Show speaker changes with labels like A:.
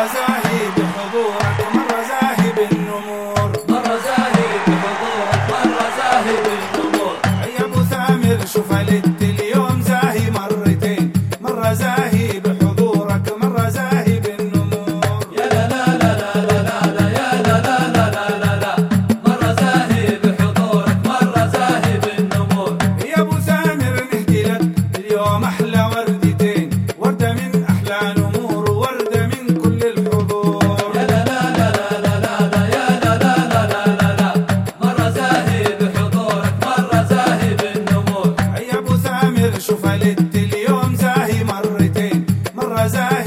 A: مرة زاهي بحضورك مرة زاهي
B: بالنمور.
A: يا أبو ثامر شوف الاتجاه الغزال